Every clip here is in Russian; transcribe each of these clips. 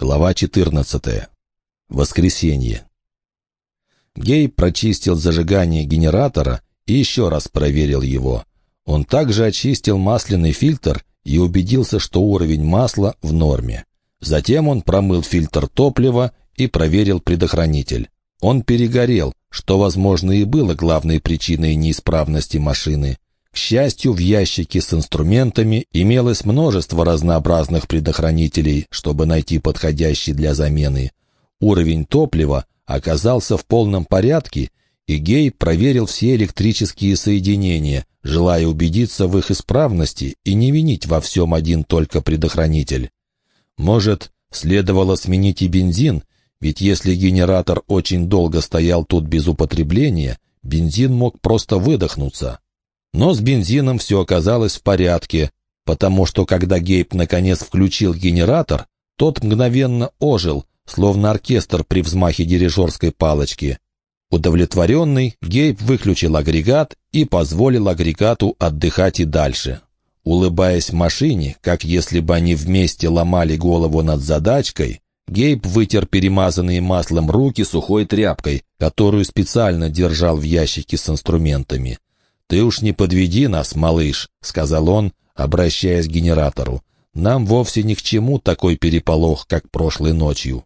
Глава 14. Воскресенье. Гей прочистил зажигание генератора и еще раз проверил его. Он также очистил масляный фильтр и убедился, что уровень масла в норме. Затем он промыл фильтр топлива и проверил предохранитель. Он перегорел, что, возможно, и было главной причиной неисправности машины. К счастью, в ящике с инструментами имелось множество разнообразных предохранителей, чтобы найти подходящий для замены. Уровень топлива оказался в полном порядке, и Гей проверил все электрические соединения, желая убедиться в их исправности и не винить во всем один только предохранитель. Может, следовало сменить и бензин, ведь если генератор очень долго стоял тут без употребления, бензин мог просто выдохнуться. Но с бензином все оказалось в порядке, потому что когда Гейб наконец включил генератор, тот мгновенно ожил, словно оркестр при взмахе дирижерской палочки. Удовлетворенный, Гейб выключил агрегат и позволил агрегату отдыхать и дальше. Улыбаясь машине, как если бы они вместе ломали голову над задачкой, Гейб вытер перемазанные маслом руки сухой тряпкой, которую специально держал в ящике с инструментами. «Ты уж не подведи нас, малыш», — сказал он, обращаясь к генератору. «Нам вовсе ни к чему такой переполох, как прошлой ночью».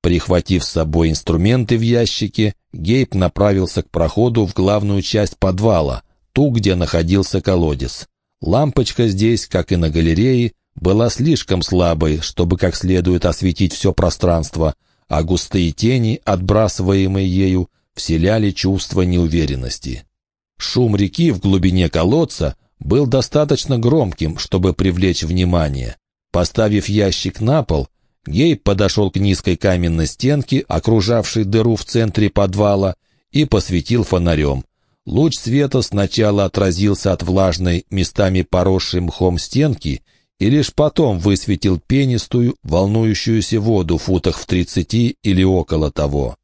Прихватив с собой инструменты в ящике, Гейб направился к проходу в главную часть подвала, ту, где находился колодец. Лампочка здесь, как и на галерее, была слишком слабой, чтобы как следует осветить все пространство, а густые тени, отбрасываемые ею, вселяли чувство неуверенности. Шум реки в глубине колодца был достаточно громким, чтобы привлечь внимание. Поставив ящик на пол, Гей подошел к низкой каменной стенке, окружавшей дыру в центре подвала, и посветил фонарем. Луч света сначала отразился от влажной, местами поросшей мхом стенки, и лишь потом высветил пенистую, волнующуюся воду в футах в тридцати или около того.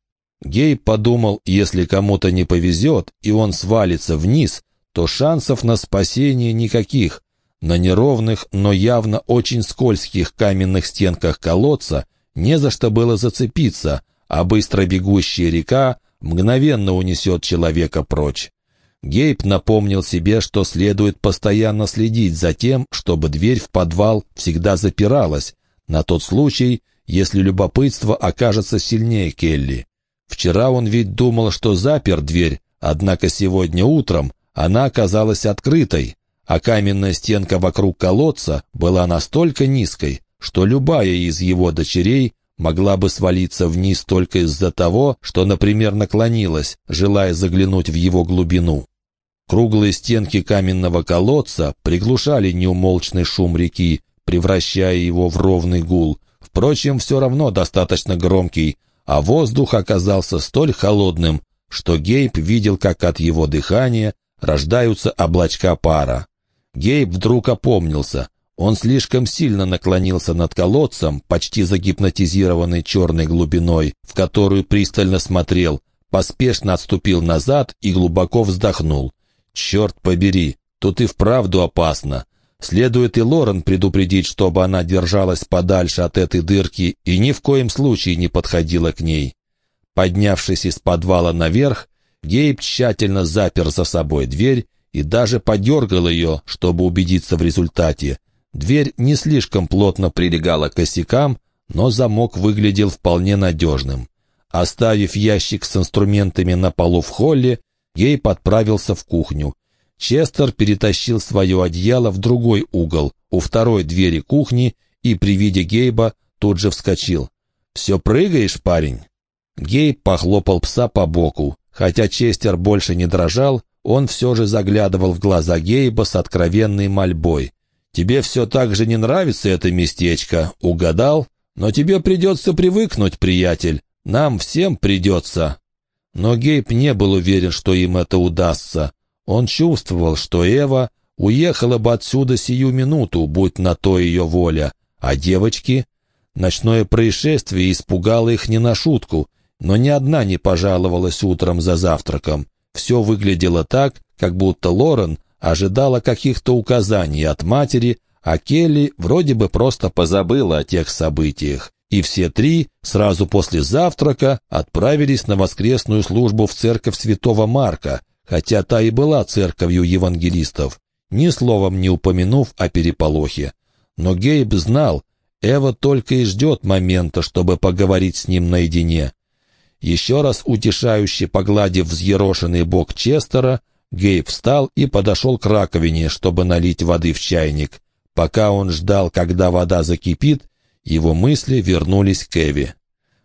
Гей подумал, если кому-то не повезет, и он свалится вниз, то шансов на спасение никаких. На неровных, но явно очень скользких каменных стенках колодца не за что было зацепиться, а быстро бегущая река мгновенно унесет человека прочь. Гейб напомнил себе, что следует постоянно следить за тем, чтобы дверь в подвал всегда запиралась, на тот случай, если любопытство окажется сильнее Келли. Вчера он ведь думал, что запер дверь, однако сегодня утром она оказалась открытой, а каменная стенка вокруг колодца была настолько низкой, что любая из его дочерей могла бы свалиться вниз только из-за того, что, например, наклонилась, желая заглянуть в его глубину. Круглые стенки каменного колодца приглушали неумолчный шум реки, превращая его в ровный гул, впрочем, все равно достаточно громкий, а воздух оказался столь холодным, что Гейб видел, как от его дыхания рождаются облачка пара. Гейб вдруг опомнился. Он слишком сильно наклонился над колодцем, почти загипнотизированный черной глубиной, в которую пристально смотрел, поспешно отступил назад и глубоко вздохнул. «Черт побери, тут и вправду опасно. Следует и Лорен предупредить, чтобы она держалась подальше от этой дырки и ни в коем случае не подходила к ней. Поднявшись из подвала наверх, Гейб тщательно запер за собой дверь и даже подергал ее, чтобы убедиться в результате. Дверь не слишком плотно прилегала к косякам, но замок выглядел вполне надежным. Оставив ящик с инструментами на полу в холле, Гейб отправился в кухню. Честер перетащил свое одеяло в другой угол, у второй двери кухни, и при виде Гейба тут же вскочил. «Все прыгаешь, парень?» Гейб похлопал пса по боку. Хотя Честер больше не дрожал, он все же заглядывал в глаза Гейба с откровенной мольбой. «Тебе все так же не нравится это местечко, угадал? Но тебе придется привыкнуть, приятель. Нам всем придется». Но Гейб не был уверен, что им это удастся. Он чувствовал, что Эва уехала бы отсюда сию минуту, будь на то ее воля, а девочки... Ночное происшествие испугало их не на шутку, но ни одна не пожаловалась утром за завтраком. Все выглядело так, как будто Лорен ожидала каких-то указаний от матери, а Келли вроде бы просто позабыла о тех событиях. и все три сразу после завтрака отправились на воскресную службу в церковь святого Марка, хотя та и была церковью евангелистов, ни словом не упомянув о переполохе. Но Гейб знал, Эва только и ждет момента, чтобы поговорить с ним наедине. Еще раз утешающе погладив взъерошенный бок Честера, Гейб встал и подошел к раковине, чтобы налить воды в чайник. Пока он ждал, когда вода закипит, его мысли вернулись к Эви.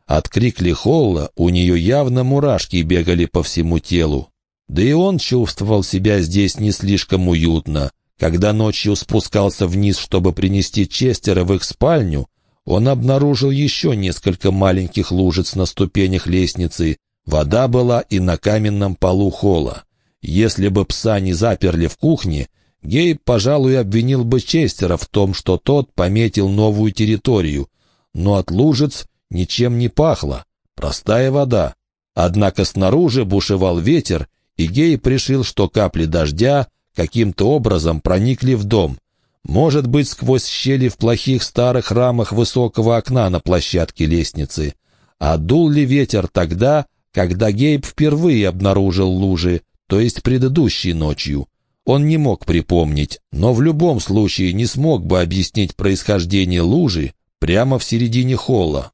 От крикли Холла у нее явно мурашки бегали по всему телу. Да и он чувствовал себя здесь не слишком уютно. Когда ночью спускался вниз, чтобы принести Честера в их спальню, он обнаружил еще несколько маленьких лужиц на ступенях лестницы. Вода была и на каменном полу холла. Если бы пса не заперли в кухне, Гейб, пожалуй, обвинил бы Честера в том, что тот пометил новую территорию. Но от лужиц ничем не пахло. Простая вода. Однако снаружи бушевал ветер, и Гейб решил, что капли дождя каким-то образом проникли в дом. Может быть, сквозь щели в плохих старых рамах высокого окна на площадке лестницы. А дул ли ветер тогда, когда Гейб впервые обнаружил лужи, то есть предыдущей ночью? Он не мог припомнить, но в любом случае не смог бы объяснить происхождение лужи прямо в середине холла.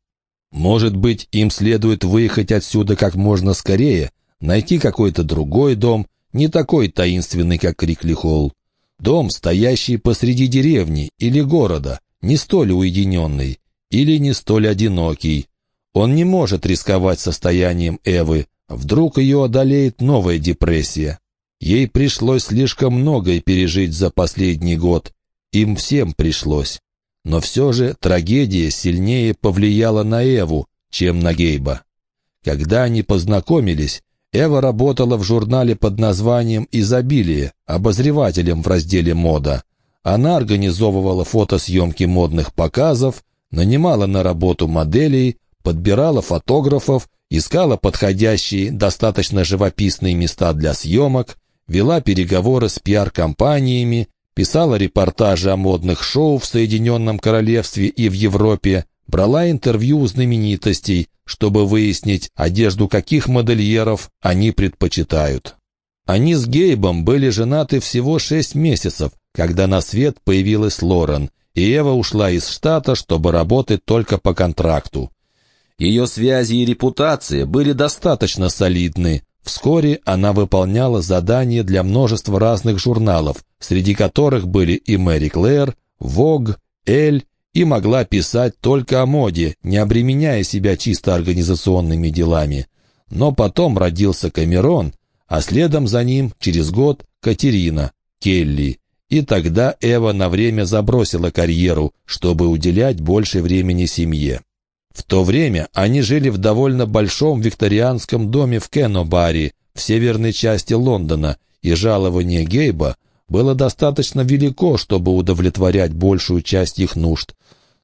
Может быть, им следует выехать отсюда как можно скорее, найти какой-то другой дом не такой таинственный, как Крикли Холл. Дом, стоящий посреди деревни или города, не столь уединенный или не столь одинокий. Он не может рисковать состоянием Эвы, вдруг ее одолеет новая депрессия. Ей пришлось слишком многое пережить за последний год, им всем пришлось. Но все же трагедия сильнее повлияла на Эву, чем на Гейба. Когда они познакомились, Эва работала в журнале под названием «Изобилие», обозревателем в разделе «Мода». Она организовывала фотосъемки модных показов, нанимала на работу моделей, подбирала фотографов, искала подходящие, достаточно живописные места для съемок, вела переговоры с пиар-компаниями, писала репортажи о модных шоу в Соединенном Королевстве и в Европе, брала интервью у знаменитостей, чтобы выяснить, одежду каких модельеров они предпочитают. Они с Гейбом были женаты всего шесть месяцев, когда на свет появилась Лорен, и Эва ушла из штата, чтобы работать только по контракту. Ее связи и репутация были достаточно солидны. Вскоре она выполняла задания для множества разных журналов, среди которых были и Мэри Клэр, Vogue, Эль и могла писать только о моде, не обременяя себя чисто организационными делами. Но потом родился Камерон, а следом за ним, через год, Катерина, Келли. И тогда Эва на время забросила карьеру, чтобы уделять больше времени семье. В то время они жили в довольно большом викторианском доме в Кенобаре, в северной части Лондона, и жалование Гейба было достаточно велико, чтобы удовлетворять большую часть их нужд.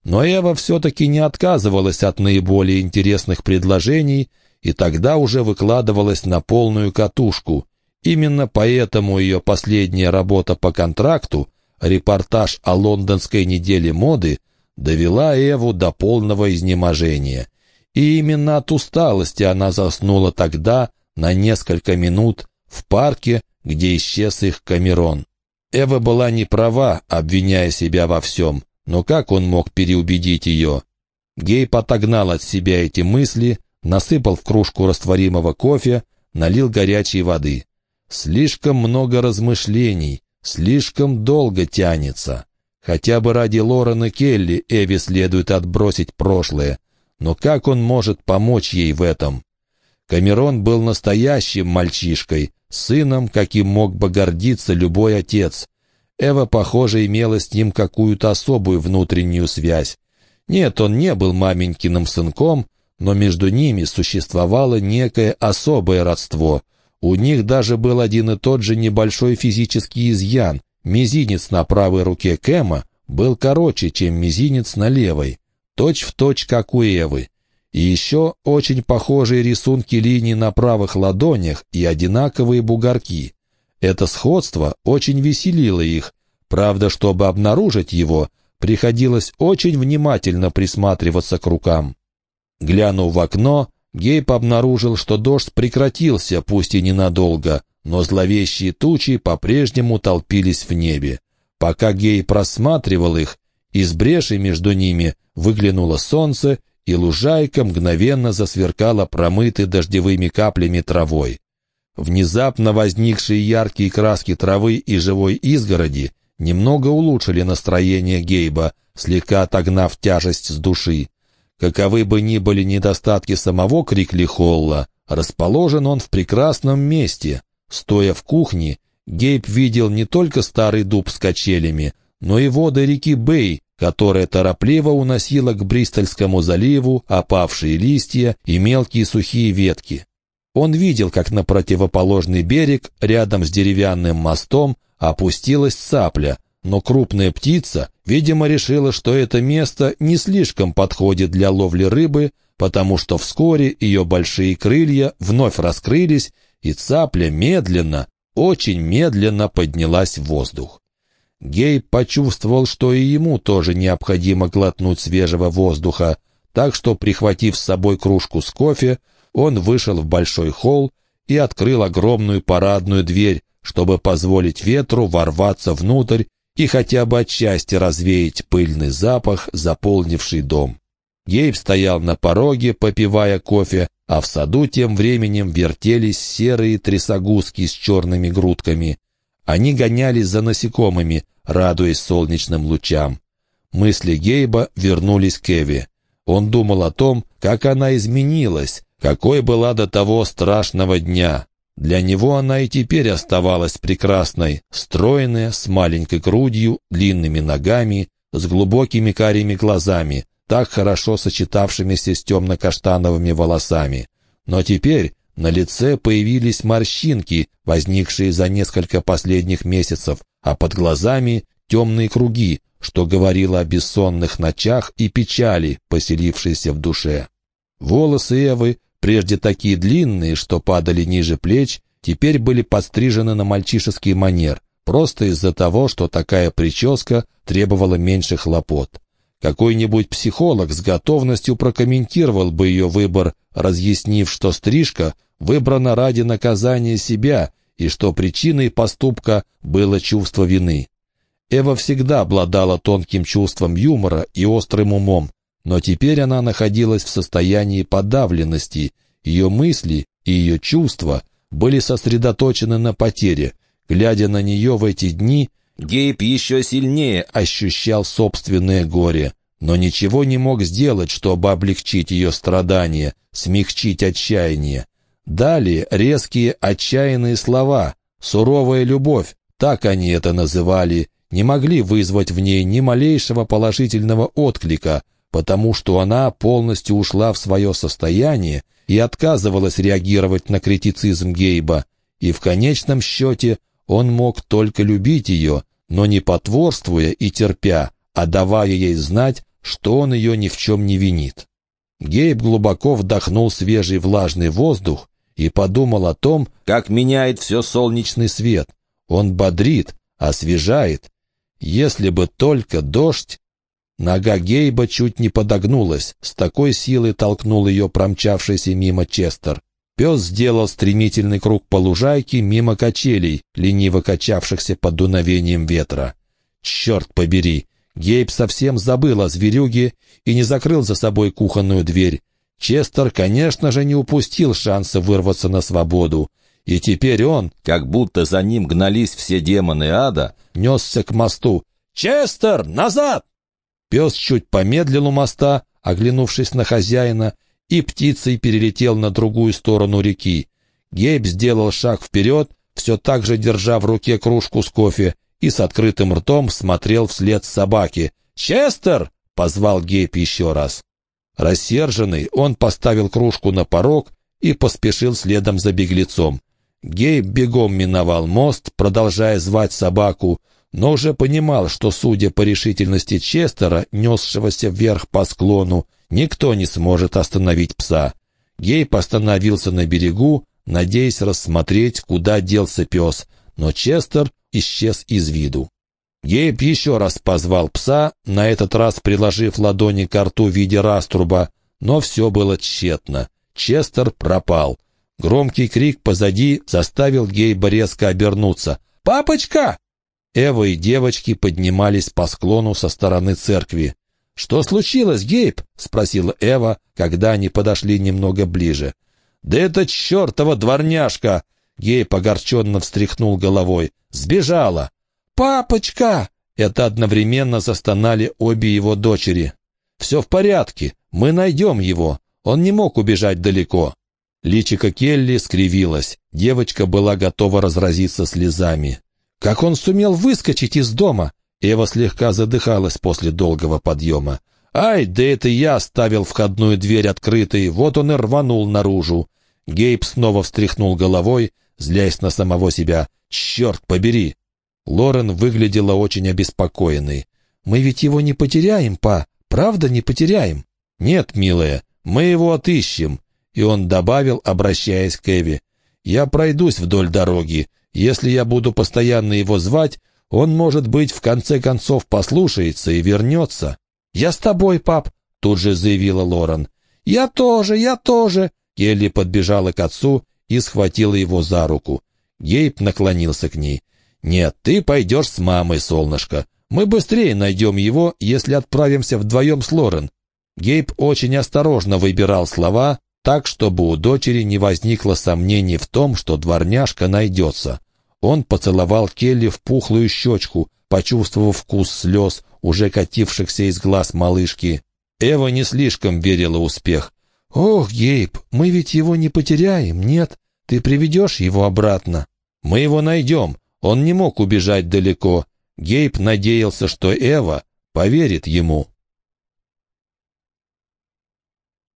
Но Эва все-таки не отказывалась от наиболее интересных предложений и тогда уже выкладывалась на полную катушку. Именно поэтому ее последняя работа по контракту, репортаж о лондонской неделе моды, довела Эву до полного изнеможения. И именно от усталости она заснула тогда на несколько минут в парке, где исчез их Камерон. Эва была не права, обвиняя себя во всем. Но как он мог переубедить ее? Гейб отогнал от себя эти мысли, насыпал в кружку растворимого кофе, налил горячей воды. Слишком много размышлений, слишком долго тянется. Хотя бы ради Лорена Келли Эви следует отбросить прошлое. Но как он может помочь ей в этом? Камерон был настоящим мальчишкой, сыном, каким мог бы гордиться любой отец. Эва, похоже, имела с ним какую-то особую внутреннюю связь. Нет, он не был маменькиным сынком, но между ними существовало некое особое родство. У них даже был один и тот же небольшой физический изъян. Мизинец на правой руке Кэма был короче, чем мизинец на левой. Точь в точь, как у Эвы. И еще очень похожие рисунки линий на правых ладонях и одинаковые бугорки. Это сходство очень веселило их. Правда, чтобы обнаружить его, приходилось очень внимательно присматриваться к рукам. Глянув в окно, Гейб обнаружил, что дождь прекратился, пусть и ненадолго, но зловещие тучи по-прежнему толпились в небе. Пока Гей просматривал их, из бреши между ними выглянуло солнце, и лужайка мгновенно засверкала промытой дождевыми каплями травой. Внезапно возникшие яркие краски травы и живой изгороди немного улучшили настроение Гейба, слегка отогнав тяжесть с души. Каковы бы ни были недостатки самого Крикли Холла, расположен он в прекрасном месте. Стоя в кухне, Гейб видел не только старый дуб с качелями, но и воды реки Бэй, которая торопливо уносила к Бристольскому заливу опавшие листья и мелкие сухие ветки. Он видел, как на противоположный берег, рядом с деревянным мостом, опустилась цапля, но крупная птица, видимо, решила, что это место не слишком подходит для ловли рыбы, потому что вскоре ее большие крылья вновь раскрылись, и цапля медленно, очень медленно поднялась в воздух. Гей почувствовал, что и ему тоже необходимо глотнуть свежего воздуха, так что, прихватив с собой кружку с кофе, он вышел в большой холл и открыл огромную парадную дверь, чтобы позволить ветру ворваться внутрь и хотя бы отчасти развеять пыльный запах, заполнивший дом. Гейб стоял на пороге, попивая кофе, а в саду тем временем вертелись серые трясогузки с черными грудками. Они гонялись за насекомыми, радуясь солнечным лучам. Мысли Гейба вернулись к Эви. Он думал о том, как она изменилась, какой была до того страшного дня. Для него она и теперь оставалась прекрасной, стройная, с маленькой грудью, длинными ногами, с глубокими карими глазами, так хорошо сочетавшимися с темно-каштановыми волосами. Но теперь на лице появились морщинки, возникшие за несколько последних месяцев, а под глазами темные круги, что говорило о бессонных ночах и печали, поселившейся в душе. Волосы Эвы прежде такие длинные, что падали ниже плеч, теперь были подстрижены на мальчишеский манер, просто из-за того, что такая прическа требовала меньше хлопот. Какой-нибудь психолог с готовностью прокомментировал бы ее выбор, разъяснив, что стрижка выбрана ради наказания себя и что причиной поступка было чувство вины. Эва всегда обладала тонким чувством юмора и острым умом, но теперь она находилась в состоянии подавленности, ее мысли и ее чувства были сосредоточены на потере. Глядя на нее в эти дни, Гейб еще сильнее ощущал собственное горе, но ничего не мог сделать, чтобы облегчить ее страдания, смягчить отчаяние. Далее резкие отчаянные слова, суровая любовь, так они это называли, не могли вызвать в ней ни малейшего положительного отклика, потому что она полностью ушла в свое состояние и отказывалась реагировать на критицизм Гейба, и в конечном счете он мог только любить ее, но не потворствуя и терпя, а давая ей знать, что он ее ни в чем не винит. Гейб глубоко вдохнул свежий влажный воздух и подумал о том, как меняет все солнечный свет. Он бодрит, освежает. Если бы только дождь Нога Гейба чуть не подогнулась, с такой силой толкнул ее промчавшийся мимо Честер. Пес сделал стремительный круг по лужайке мимо качелей, лениво качавшихся под дуновением ветра. Черт побери! Гейб совсем забыл о зверюге и не закрыл за собой кухонную дверь. Честер, конечно же, не упустил шанса вырваться на свободу. И теперь он, как будто за ним гнались все демоны ада, несся к мосту. «Честер, назад!» Пес чуть помедлил у моста, оглянувшись на хозяина, и птицей перелетел на другую сторону реки. Гейб сделал шаг вперед, все так же держа в руке кружку с кофе, и с открытым ртом смотрел вслед собаки. «Честер!» — позвал Гейб еще раз. Рассерженный, он поставил кружку на порог и поспешил следом за беглецом. Гейб бегом миновал мост, продолжая звать собаку, но уже понимал, что, судя по решительности Честера, несшегося вверх по склону, никто не сможет остановить пса. Гейб остановился на берегу, надеясь рассмотреть, куда делся пес, но Честер исчез из виду. Гейб еще раз позвал пса, на этот раз приложив ладони к рту в виде раструба, но все было тщетно. Честер пропал. Громкий крик позади заставил Гейба резко обернуться. «Папочка!» Эва и девочки поднимались по склону со стороны церкви. «Что случилось, Гейб?» — спросила Эва, когда они подошли немного ближе. «Да это чертова дворняжка!» Гейб огорченно встряхнул головой. «Сбежала!» «Папочка!» Это одновременно застонали обе его дочери. «Все в порядке, мы найдем его. Он не мог убежать далеко». Личико Келли скривилось. Девочка была готова разразиться слезами. «Как он сумел выскочить из дома?» Эва слегка задыхалась после долгого подъема. «Ай, да это я оставил входную дверь открытой, вот он и рванул наружу». Гейб снова встряхнул головой, злясь на самого себя. «Черт побери!» Лорен выглядела очень обеспокоенной. «Мы ведь его не потеряем, па, правда не потеряем?» «Нет, милая, мы его отыщем. И он добавил, обращаясь к Эви, «Я пройдусь вдоль дороги. Если я буду постоянно его звать, он, может быть, в конце концов послушается и вернется». «Я с тобой, пап», — тут же заявила Лорен. «Я тоже, я тоже». Келли подбежала к отцу и схватила его за руку. Гейб наклонился к ней. «Нет, ты пойдешь с мамой, солнышко. Мы быстрее найдем его, если отправимся вдвоем с Лорен». Гейб очень осторожно выбирал слова, так, чтобы у дочери не возникло сомнений в том, что дворняжка найдется. Он поцеловал Келли в пухлую щечку, почувствовав вкус слез, уже катившихся из глаз малышки. Эва не слишком верила успех. «Ох, Гейб, мы ведь его не потеряем, нет? Ты приведешь его обратно?» «Мы его найдем. Он не мог убежать далеко». Гейб надеялся, что Эва поверит ему.